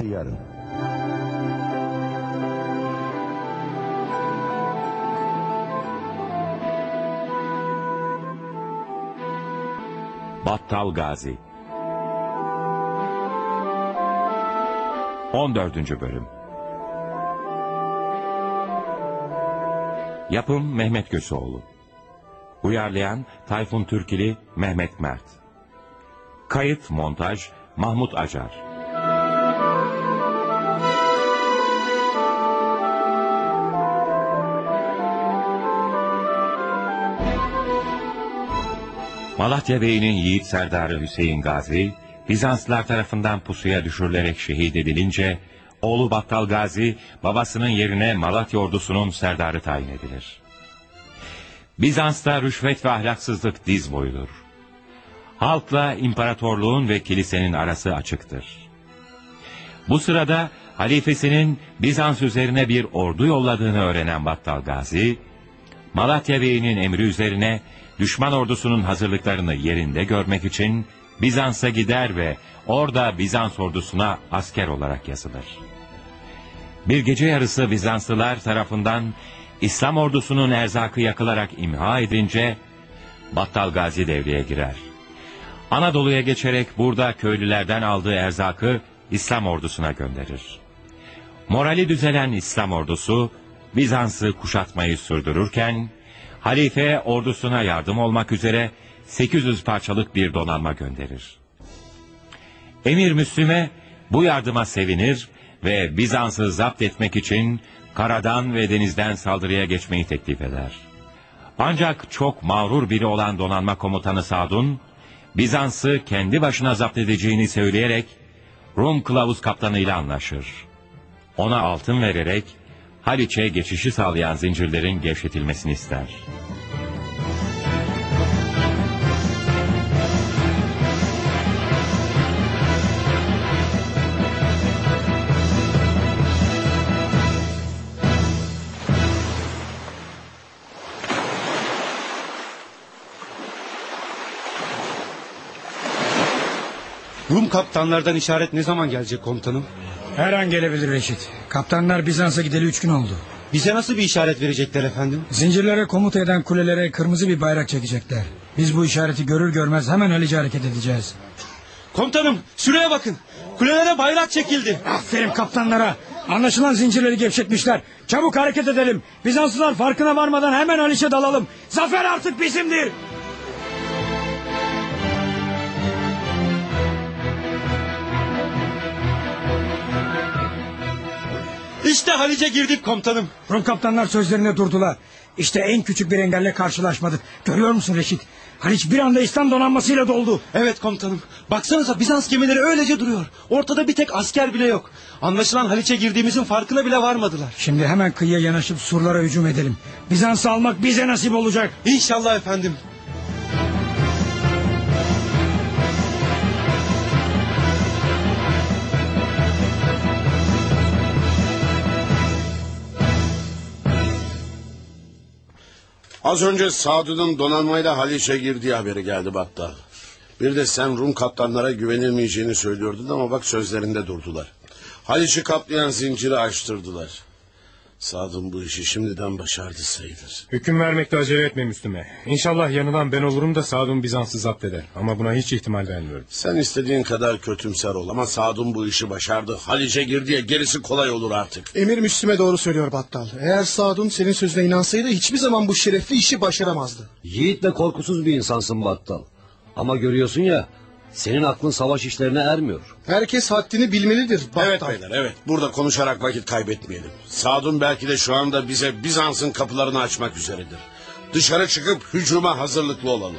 hikayesi yarın. Battal Gazi 14. Bölüm Yapım Mehmet Gösoğlu Uyarlayan Tayfun Türkili Mehmet Mert Kayıt Montaj Mahmut Acar Malatya Bey'inin yiğit serdarı Hüseyin Gazi, Bizanslılar tarafından pusuya düşürülerek şehit edilince, oğlu Battal Gazi, babasının yerine Malatya ordusunun serdarı tayin edilir. Bizans'ta rüşvet ve ahlaksızlık diz boyudur. Halkla imparatorluğun ve kilisenin arası açıktır. Bu sırada halifesinin Bizans üzerine bir ordu yolladığını öğrenen Battal Gazi, Malatya Bey'inin emri üzerine düşman ordusunun hazırlıklarını yerinde görmek için Bizans'a gider ve orada Bizans ordusuna asker olarak yazılır. Bir gece yarısı Bizanslılar tarafından İslam ordusunun erzakı yakılarak imha edince Battal Gazi devreye girer. Anadolu'ya geçerek burada köylülerden aldığı erzakı İslam ordusuna gönderir. Morali düzelen İslam ordusu Bizans'ı kuşatmayı sürdürürken halife ordusuna yardım olmak üzere 800 parçalık bir donanma gönderir. Emir Müslüme bu yardıma sevinir ve Bizans'ı zapt etmek için karadan ve denizden saldırıya geçmeyi teklif eder. Ancak çok mağrur biri olan donanma komutanı Sadun, Bizans'ı kendi başına zapt edeceğini söyleyerek Rum kılavuz kaptanıyla anlaşır. Ona altın vererek Haliç'e geçişi sağlayan zincirlerin gevşetilmesini ister. Kaptanlardan işaret ne zaman gelecek komutanım? Her an gelebilir Reşit. Kaptanlar Bizans'a gideli üç gün oldu. Bize nasıl bir işaret verecekler efendim? Zincirlere komuta eden kulelere kırmızı bir bayrak çekecekler. Biz bu işareti görür görmez hemen Halice hareket edeceğiz. Komutanım şuraya bakın. Kulelere bayrak çekildi. Aferin kaptanlara. Anlaşılan zincirleri gevşetmişler. Çabuk hareket edelim. Bizanslılar farkına varmadan hemen Haliç'e dalalım. Zafer artık bizimdir. İşte Halice girdik komutanım. Rum kaptanlar sözlerine durdular. İşte en küçük bir engelle karşılaşmadık. Görüyor musun Reşit? Haliç bir anda İslam donanmasıyla doldu. Evet komutanım. Baksanıza Bizans gemileri öylece duruyor. Ortada bir tek asker bile yok. Anlaşılan Haliç'e girdiğimizin farkına bile varmadılar. Şimdi hemen kıyıya yanaşıp surlara hücum edelim. Bizans'ı almak bize nasip olacak. İnşallah efendim. Az önce Sadu'nun donanmayla Haliç'e girdiği haberi geldi Battal. Bir de sen Rum kaptanlara güvenilmeyeceğini söylüyordun ama bak sözlerinde durdular. Haliç'i kaplayan zinciri açtırdılar. Sadun bu işi şimdiden başardı sayılır. Hüküm vermekte acele etme Müslüme. İnşallah yanılan ben olurum da Sadun Bizans'ı zapt eder. Ama buna hiç ihtimal vermiyorum. Sen istediğin kadar kötümser ol ama Sadun bu işi başardı. Haliç'e girdiye gerisi kolay olur artık. Emir Müslüme doğru söylüyor Battal. Eğer Sadun senin sözüne inansaydı hiçbir zaman bu şerefli işi başaramazdı. Yiğit ve korkusuz bir insansın Battal. Ama görüyorsun ya senin aklın savaş işlerine ermiyor. Herkes haddini bilmelidir Battal. Evet beyler evet. Burada konuşarak vakit kaybetmeyelim. Sadun belki de şu anda bize Bizans'ın kapılarını açmak üzeredir. Dışarı çıkıp hücuma hazırlıklı olalım.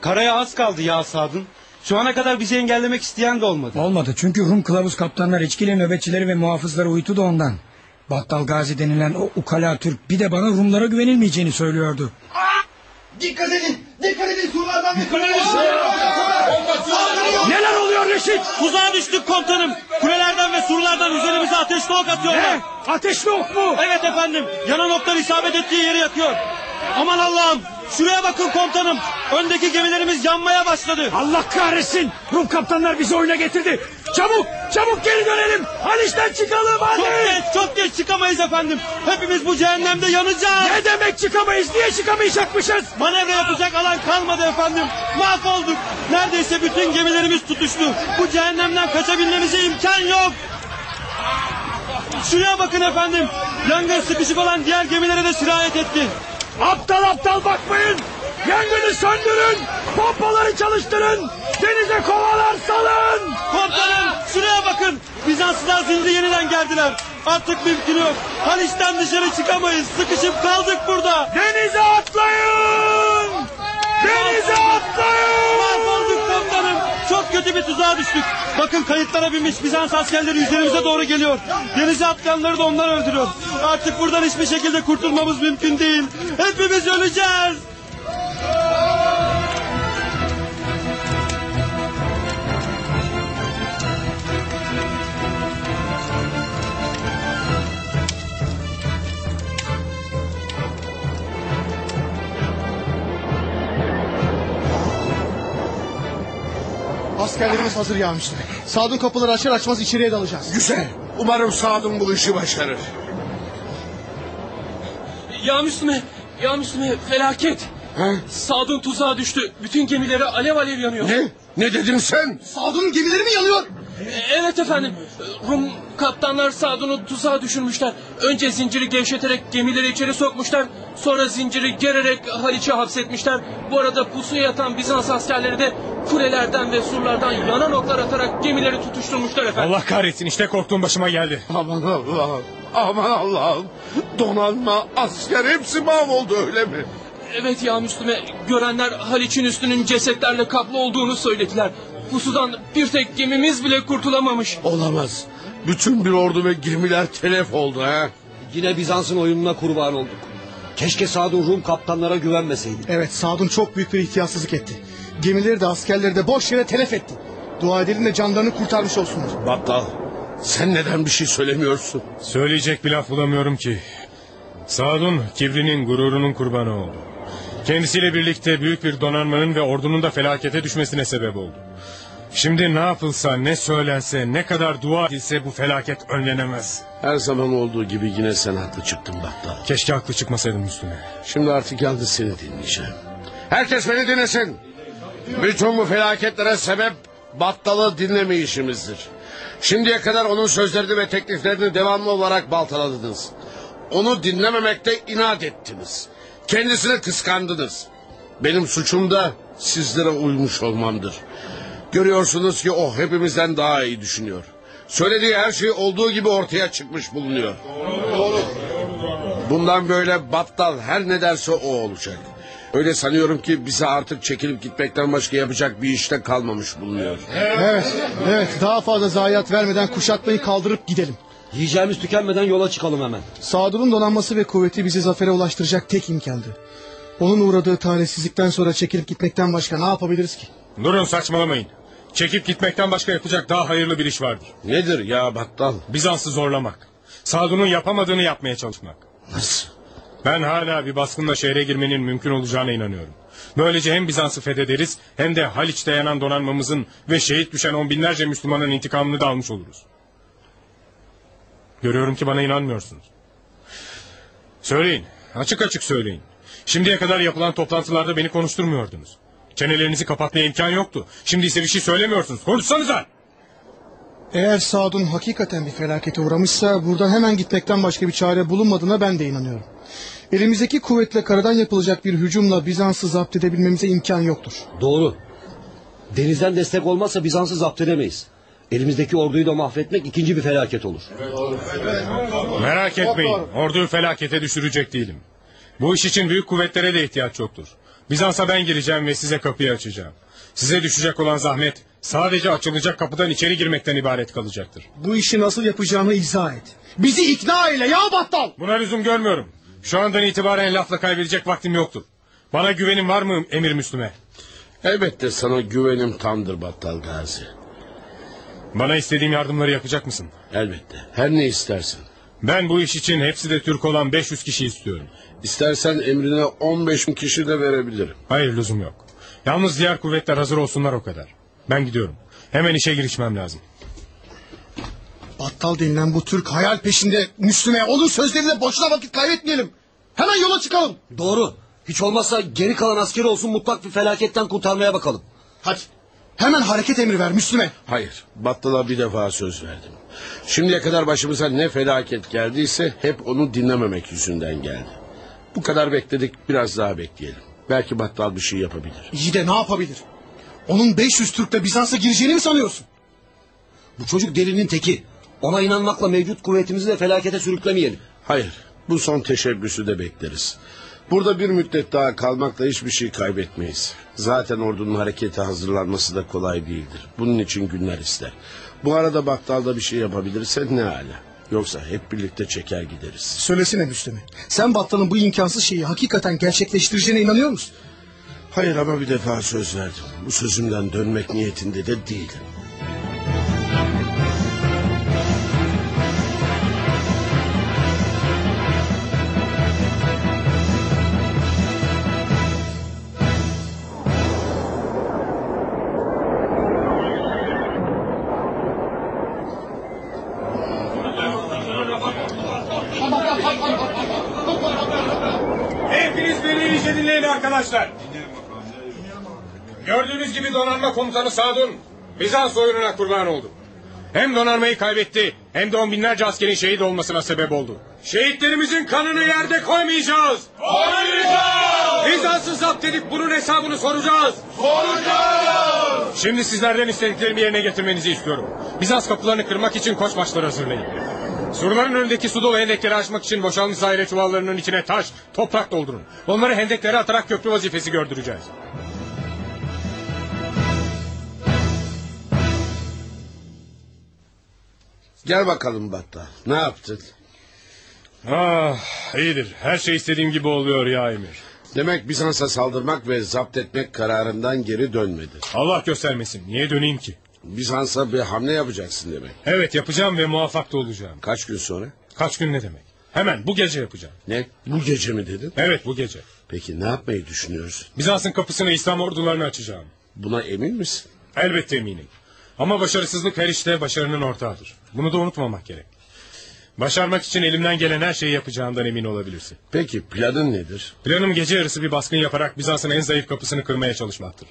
Karaya az kaldı ya Sadun. Şu ana kadar bizi engellemek isteyen de olmadı. Olmadı çünkü Rum kılavuz kaptanlar içkili nöbetçileri ve muhafızları uyutu da ondan. Battal Gazi denilen o ukala Türk bir de bana Rumlara güvenilmeyeceğini söylüyordu. Dikkat edin! Dikkat edin! Surlardan dikkat edin! Neler oluyor Reşit? Reşit! Tuzağa düştük komutanım. Kulelerden ve surlardan üzerimize ateşli ok atıyorlar. Ne? Ateşli ok mu? Evet efendim. Yanan oklar isabet ettiği yeri yakıyor. Aman Allah'ım. Şuraya bakın komutanım. Öndeki gemilerimiz yanmaya başladı. Allah kahretsin! Rum kaptanlar bizi oyuna getirdi. Çabuk! Çabuk geri dönelim! Haliç'ten çıkalım hadi! Çok geç, çok geç çıkamayız efendim. Hepimiz bu cehennemde yanacağız. Ne demek çıkamayız? Niye çıkamayacakmışız? Manevra yapacak alan kalmadı efendim. Mahvolduk. Neredeyse bütün gemilerimiz tutuştu. Bu cehennemden kaçabilmemize imkan yok. Şuraya bakın efendim. Yangın sıkışık olan diğer gemilere de sirayet etti. Aptal aptal bakmayın! Yangını söndürün! Pompaları çalıştırın! Denize kovalar salın! Komutanım şuraya bakın. Bizanslılar zinciri yeniden geldiler. Artık mümkün yok. Haliç'ten dışarı çıkamayız. Sıkışıp kaldık burada. Denize atlayın! Denize atlayın! Kötü bir tuzağa düştük. Bakın kayıtlara binmiş Bizans askerleri üzerimize doğru geliyor. Denize atlayanları da onlar öldürüyor. Artık buradan hiçbir şekilde kurtulmamız mümkün değil. Hepimiz öleceğiz. Askerlerimiz hazır yağmıştı. Sadun kapıları açar açmaz içeriye dalacağız. Güzel. Umarım Sadun bu işi başarır. Ya Müslüme, ya Müslüme felaket. Ha? Sadun tuzağa düştü. Bütün gemileri alev alev yanıyor. Ne? Ne dedin sen? Sadun'un gemileri mi yanıyor? Evet efendim. Rum kaptanlar Sadun'u tuzağa düşürmüşler. Önce zinciri gevşeterek gemileri içeri sokmuşlar. Sonra zinciri gererek Haliç'e hapsetmişler. Bu arada pusuya yatan Bizans askerleri de kulelerden ve surlardan yanan oklar atarak gemileri tutuşturmuşlar efendim. Allah kahretsin işte korktuğum başıma geldi. Aman Allah'ım. Aman Allah'ım. Donanma, asker hepsi mahvoldu öyle mi? Evet ya Müslüme. Görenler Haliç'in üstünün cesetlerle kaplı olduğunu söylediler. Pusudan bir tek gemimiz bile kurtulamamış. Olamaz. Bütün bir ordu ve gemiler telef oldu ha. Yine Bizans'ın oyununa kurban olduk. Keşke Sadun Rum kaptanlara güvenmeseydi. Evet Sadun çok büyük bir ihtiyatsızlık etti. Gemileri de askerleri de boş yere telef etti. Dua edelim de canlarını kurtarmış olsunlar. Battal, sen neden bir şey söylemiyorsun? Söyleyecek bir laf bulamıyorum ki. Sadun kibrinin gururunun kurbanı oldu. Kendisiyle birlikte büyük bir donanmanın ve ordunun da felakete düşmesine sebep oldu. Şimdi ne yapılsa, ne söylense, ne kadar dua edilse bu felaket önlenemez. Her zaman olduğu gibi yine sen haklı çıktın Battal. Keşke haklı çıkmasaydım Müslüme. Şimdi artık yalnız seni dinleyeceğim. Herkes beni dinlesin. Bütün bu felaketlere sebep Battal'ı dinlemeyişimizdir. Şimdiye kadar onun sözlerini ve tekliflerini devamlı olarak baltaladınız. Onu dinlememekte inat ettiniz. Kendisini kıskandınız. Benim suçum da sizlere uymuş olmamdır. Görüyorsunuz ki o hepimizden daha iyi düşünüyor. Söylediği her şey olduğu gibi ortaya çıkmış bulunuyor. Bundan böyle battal her ne derse o olacak. Öyle sanıyorum ki bize artık çekilip gitmekten başka yapacak bir işte kalmamış bulunuyor. Evet, evet daha fazla zayiat vermeden kuşatmayı kaldırıp gidelim. Yiyeceğimiz tükenmeden yola çıkalım hemen. Sadun'un donanması ve kuvveti bizi zafere ulaştıracak tek imkandı. Onun uğradığı talihsizlikten sonra çekilip gitmekten başka ne yapabiliriz ki? Durun saçmalamayın. Çekip gitmekten başka yapacak daha hayırlı bir iş vardır. Nedir ya battal? Bizans'ı zorlamak. Sadun'un yapamadığını yapmaya çalışmak. Nasıl? Ben hala bir baskınla şehre girmenin mümkün olacağına inanıyorum. Böylece hem Bizans'ı fethederiz hem de Haliç'te yanan donanmamızın ve şehit düşen on binlerce Müslümanın intikamını da almış oluruz. Görüyorum ki bana inanmıyorsunuz. Söyleyin, açık açık söyleyin. Şimdiye kadar yapılan toplantılarda beni konuşturmuyordunuz. Çenelerinizi kapatmaya imkan yoktu. Şimdi ise bir şey söylemiyorsunuz. Konuşsanıza! Eğer Sadun hakikaten bir felakete uğramışsa buradan hemen gitmekten başka bir çare bulunmadığına ben de inanıyorum. Elimizdeki kuvvetle karadan yapılacak bir hücumla Bizans'ı zapt edebilmemize imkan yoktur. Doğru. Denizden destek olmazsa Bizans'ı zapt edemeyiz. Elimizdeki orduyu da mahvetmek ikinci bir felaket olur. Merak etmeyin. Orduyu felakete düşürecek değilim. Bu iş için büyük kuvvetlere de ihtiyaç yoktur. Bizans'a ben gireceğim ve size kapıyı açacağım. Size düşecek olan zahmet sadece açılacak kapıdan içeri girmekten ibaret kalacaktır. Bu işi nasıl yapacağını izah et. Bizi ikna eyle ya battal. Buna lüzum görmüyorum. Şu andan itibaren lafla kaybedecek vaktim yoktur. Bana güvenin var mı Emir Müslüme? Elbette sana güvenim tamdır Battal Gazi. Bana istediğim yardımları yapacak mısın? Elbette. Her ne istersen. Ben bu iş için hepsi de Türk olan 500 kişi istiyorum. İstersen emrine 15 bin kişi de verebilirim. Hayır lüzum yok. Yalnız diğer kuvvetler hazır olsunlar o kadar. Ben gidiyorum. Hemen işe girişmem lazım. Battal denilen bu Türk hayal peşinde Müslüme. Onun sözleriyle boşuna vakit kaybetmeyelim. Hemen yola çıkalım. Doğru. Hiç olmazsa geri kalan asker olsun mutlak bir felaketten kurtarmaya bakalım. Hadi. Hemen hareket emri ver Müslüme. Hayır. Battala bir defa söz verdim. Şimdiye kadar başımıza ne felaket geldiyse hep onu dinlememek yüzünden geldi. Bu kadar bekledik biraz daha bekleyelim. Belki Battal bir şey yapabilir. İyi de ne yapabilir? Onun 500 Türk'le Bizans'a gireceğini mi sanıyorsun? Bu çocuk delinin teki. Ona inanmakla mevcut kuvvetimizi de felakete sürüklemeyelim. Hayır. Bu son teşebbüsü de bekleriz. Burada bir müddet daha kalmakla hiçbir şey kaybetmeyiz. Zaten ordunun harekete hazırlanması da kolay değildir. Bunun için günler ister. Bu arada Battal'da bir şey yapabilirse ne hala. Yoksa hep birlikte çeker gideriz. Söylesene Müslüme. Sen Battal'ın bu imkansız şeyi hakikaten gerçekleştireceğine inanıyor musun? Hayır ama bir defa söz verdim. Bu sözümden dönmek niyetinde de değilim. Gördüğünüz gibi donanma komutanı Sadun Bizans oyununa kurban oldu. Hem donanmayı kaybetti hem de on binlerce askerin şehit olmasına sebep oldu. Şehitlerimizin kanını yerde koymayacağız. Koymayacağız. Bizans'ı zapt edip bunun hesabını soracağız. Soracağız. Şimdi sizlerden istediklerimi yerine getirmenizi istiyorum. Bizans kapılarını kırmak için koçbaşları hazırlayın. Surların önündeki su dolu hendekleri açmak için boşalmış daire çuvallarının içine taş, toprak doldurun. Onları hendeklere atarak köprü vazifesi gördüreceğiz. Gel bakalım Battal. Ne yaptın? Ah, iyidir. Her şey istediğim gibi oluyor ya Emir. Demek Bizans'a saldırmak ve zapt etmek kararından geri dönmedi. Allah göstermesin. Niye döneyim ki? Bizans'a bir hamle yapacaksın demek. Evet yapacağım ve muvaffak da olacağım. Kaç gün sonra? Kaç gün ne demek? Hemen bu gece yapacağım. Ne? Bu gece mi dedin? Evet bu gece. Peki ne yapmayı düşünüyorsun? Bizans'ın kapısını İslam ordularını açacağım. Buna emin misin? Elbette eminim. Ama başarısızlık her işte başarının ortağıdır. Bunu da unutmamak gerek. Başarmak için elimden gelen her şeyi yapacağımdan emin olabilirsin. Peki planın nedir? Planım gece yarısı bir baskın yaparak Bizans'ın en zayıf kapısını kırmaya çalışmaktır.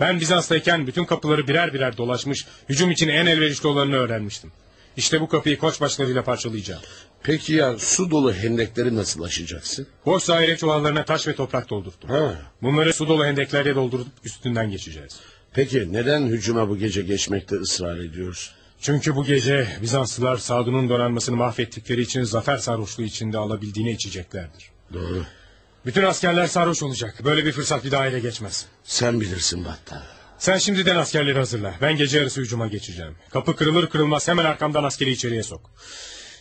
Ben Bizans'tayken bütün kapıları birer birer dolaşmış, hücum için en elverişli olanını öğrenmiştim. İşte bu kapıyı koçbaşlarıyla parçalayacağım. Peki ya su dolu hendekleri nasıl aşacaksın? Boş daire çuvallarına taş ve toprak doldurttum. Ha. Bunları su dolu hendeklerle doldurup üstünden geçeceğiz. Peki neden hücuma bu gece geçmekte ısrar ediyoruz? Çünkü bu gece Bizanslılar Sadun'un donanmasını mahvettikleri için zafer sarhoşluğu içinde alabildiğine içeceklerdir. Doğru. Bütün askerler sarhoş olacak. Böyle bir fırsat bir daha ele geçmez. Sen bilirsin Battal. Sen şimdiden askerleri hazırla. Ben gece yarısı hücuma geçeceğim. Kapı kırılır kırılmaz hemen arkamdan askeri içeriye sok.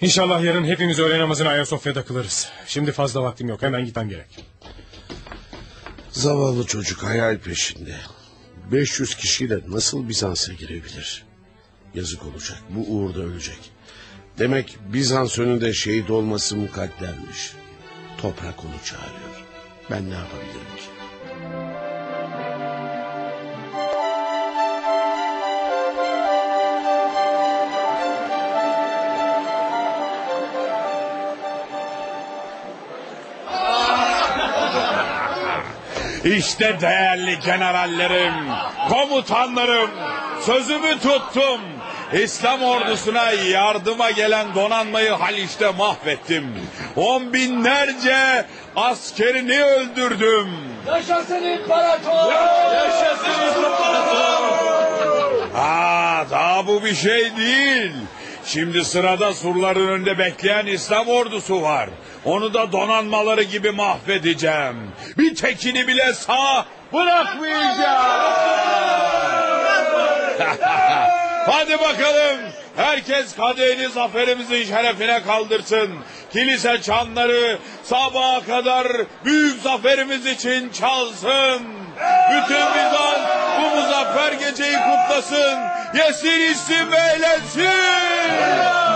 İnşallah yarın hepimiz öğle namazını Ayasofya'da kılarız. Şimdi fazla vaktim yok. Hemen gitmem gerek. Zavallı çocuk hayal peşinde. 500 kişiyle nasıl Bizans'a girebilir? Yazık olacak. Bu uğurda ölecek. Demek Bizans önünde şehit olması mukaddermiş. Toprak onu çağırıyor. Ben ne yapabilirim ki? İşte değerli generallerim, komutanlarım, sözümü tuttum. İslam ordusuna yardıma gelen donanmayı Haliç'te mahvettim. On binlerce askerini öldürdüm. Yaşasın imparator! Yaşasın Aa, daha bu bir şey değil. Şimdi sırada surların önünde bekleyen İslam ordusu var. Onu da donanmaları gibi mahvedeceğim. Bir tekini bile sağ bırakmayacağım. Hadi bakalım. Herkes kadehini zaferimizin şerefine kaldırsın. Kilise çanları sabaha kadar büyük zaferimiz için çalsın. Bütün Bizans bu muzaffer geceyi kutlasın. Yesin içsin ve eğlensin.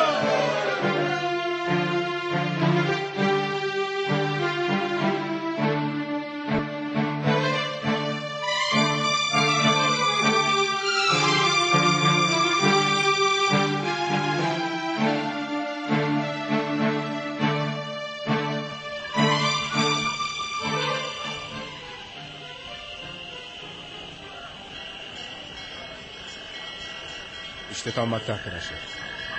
Tam vakti arkadaşlar.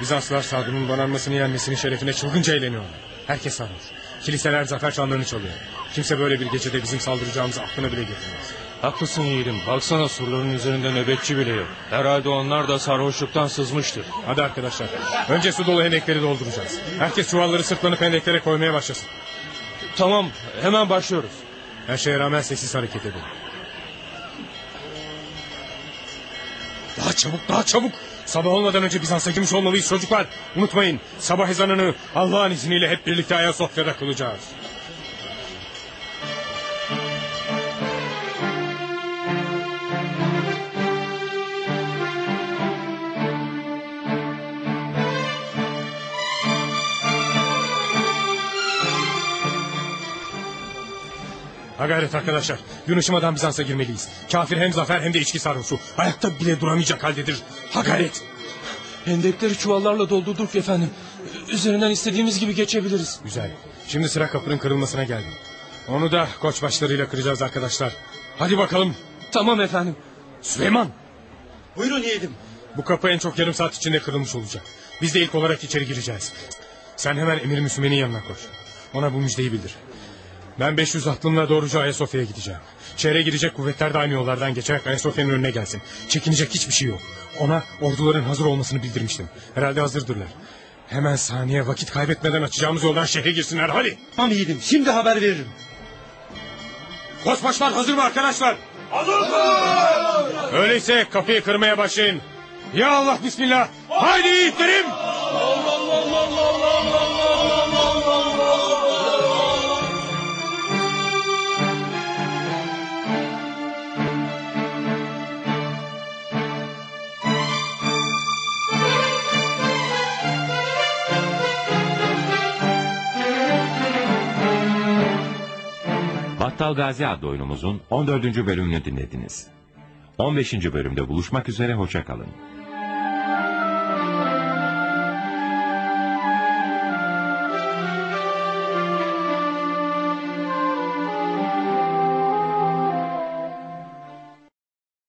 Bizanslılar Sadun'un donanmasını yenmesinin şerefine çılgınca eğleniyorlar. Herkes sarhoş. Kiliseler zafer çanlarını çalıyor. Kimse böyle bir gecede bizim saldıracağımızı aklına bile getirmez. Haklısın yiğidim. Baksana surların üzerinde nöbetçi bile yok. Herhalde onlar da sarhoşluktan sızmıştır. Hadi arkadaşlar. Önce su dolu hendekleri dolduracağız. Herkes çuvalları sırtlanıp hendeklere koymaya başlasın. Tamam hemen başlıyoruz. Her şeye rağmen sessiz hareket edin. Daha çabuk daha çabuk. Sabah olmadan önce Bizans'a girmiş olmalıyız çocuklar. Unutmayın sabah ezanını Allah'ın izniyle hep birlikte Ayasofya'da kılacağız. Ha gayret arkadaşlar. Gün ışımadan Bizans'a girmeliyiz. Kafir hem zafer hem de içki sarhoşu. Ayakta bile duramayacak haldedir. Ha gayret. Hendekleri çuvallarla doldurduk efendim. Üzerinden istediğimiz gibi geçebiliriz. Güzel. Şimdi sıra kapının kırılmasına geldi. Onu da koç başlarıyla kıracağız arkadaşlar. Hadi bakalım. Tamam efendim. Süleyman. Buyurun yiğidim. Bu kapı en çok yarım saat içinde kırılmış olacak. Biz de ilk olarak içeri gireceğiz. Sen hemen Emir Müslüman'ın yanına koş. Ona bu müjdeyi bildir. Ben 500 aklımla doğruca Ayasofya'ya gideceğim. Şehre girecek kuvvetler de aynı yollardan geçerek Ayasofya'nın önüne gelsin. Çekinecek hiçbir şey yok. Ona orduların hazır olmasını bildirmiştim. Herhalde hazırdırlar. Hemen saniye vakit kaybetmeden açacağımız yoldan şehre girsinler hadi. Tamam yiğidim şimdi haber veririm. Koçbaşlar hazır mı arkadaşlar? Hazır. Öyleyse kapıyı kırmaya başlayın. Ya Allah bismillah. Haydi yiğitlerim. Battal Gazi adlı oyunumuzun 14. bölümünü dinlediniz. 15. bölümde buluşmak üzere hoşça kalın.